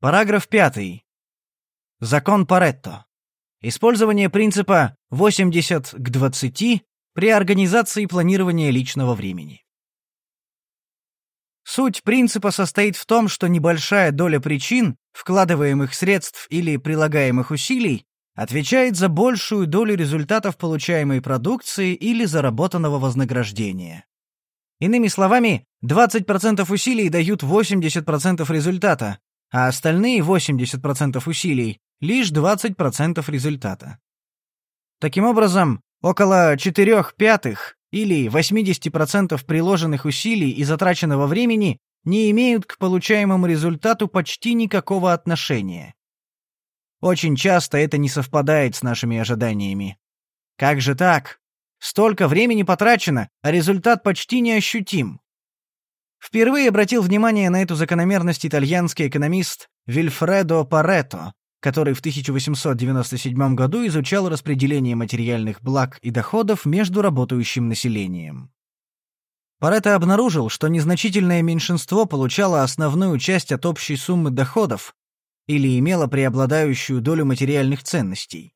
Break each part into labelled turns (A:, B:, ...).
A: Параграф 5. Закон Паретто. Использование принципа 80 к 20 при организации планирования личного времени. Суть принципа состоит в том, что небольшая доля причин, вкладываемых средств или прилагаемых усилий, отвечает за большую долю результатов получаемой продукции или заработанного вознаграждения. Иными словами, 20% усилий дают 80% результата, а остальные 80% усилий — лишь 20% результата. Таким образом, около 4 пятых или 80% приложенных усилий и затраченного времени не имеют к получаемому результату почти никакого отношения. Очень часто это не совпадает с нашими ожиданиями. Как же так? Столько времени потрачено, а результат почти неощутим. Впервые обратил внимание на эту закономерность итальянский экономист Вильфредо Паретто, который в 1897 году изучал распределение материальных благ и доходов между работающим населением. Паретто обнаружил, что незначительное меньшинство получало основную часть от общей суммы доходов или имело преобладающую долю материальных ценностей.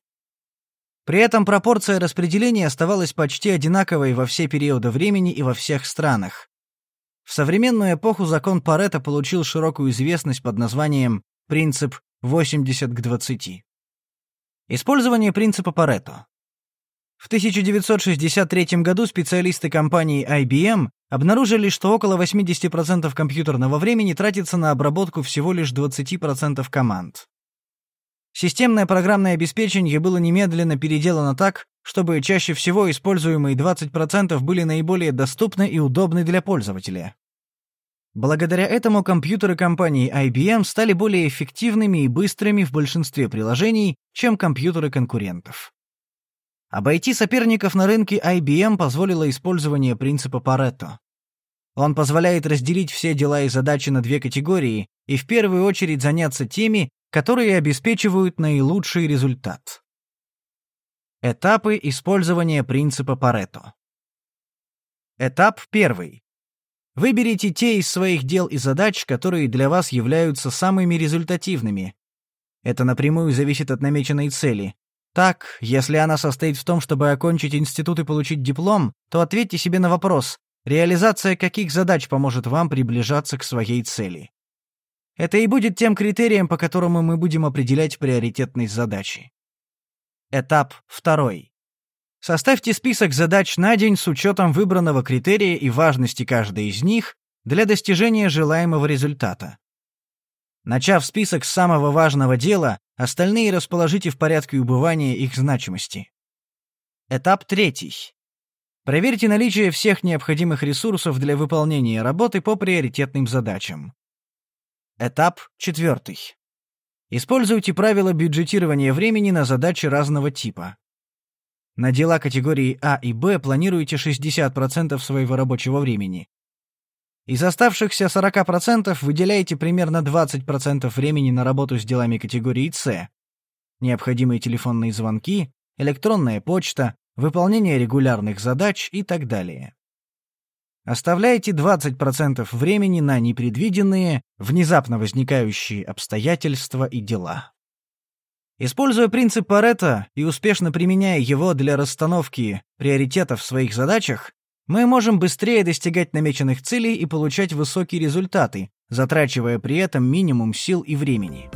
A: При этом пропорция распределения оставалась почти одинаковой во все периоды времени и во всех странах. В современную эпоху закон Паретта получил широкую известность под названием «принцип 80 к 20». Использование принципа Паретто. В 1963 году специалисты компании IBM обнаружили, что около 80% компьютерного времени тратится на обработку всего лишь 20% команд. Системное программное обеспечение было немедленно переделано так, чтобы чаще всего используемые 20% были наиболее доступны и удобны для пользователя. Благодаря этому компьютеры компании IBM стали более эффективными и быстрыми в большинстве приложений, чем компьютеры конкурентов. Обойти соперников на рынке IBM позволило использование принципа Паретто. Он позволяет разделить все дела и задачи на две категории и в первую очередь заняться теми, которые обеспечивают наилучший результат. Этапы использования принципа Паретто. Этап первый. Выберите те из своих дел и задач, которые для вас являются самыми результативными. Это напрямую зависит от намеченной цели. Так, если она состоит в том, чтобы окончить институт и получить диплом, то ответьте себе на вопрос, реализация каких задач поможет вам приближаться к своей цели. Это и будет тем критерием, по которому мы будем определять приоритетность задачи. Этап второй. Составьте список задач на день с учетом выбранного критерия и важности каждой из них для достижения желаемого результата. Начав список с самого важного дела, остальные расположите в порядке убывания их значимости. Этап третий. Проверьте наличие всех необходимых ресурсов для выполнения работы по приоритетным задачам. Этап четвертый. Используйте правила бюджетирования времени на задачи разного типа. На дела категории А и Б планируйте 60% своего рабочего времени. Из оставшихся 40% выделяйте примерно 20% времени на работу с делами категории С. Необходимые телефонные звонки, электронная почта, выполнение регулярных задач и так далее. Оставляйте 20% времени на непредвиденные, внезапно возникающие обстоятельства и дела. Используя принцип Паретта и успешно применяя его для расстановки приоритетов в своих задачах, мы можем быстрее достигать намеченных целей и получать высокие результаты, затрачивая при этом минимум сил и времени.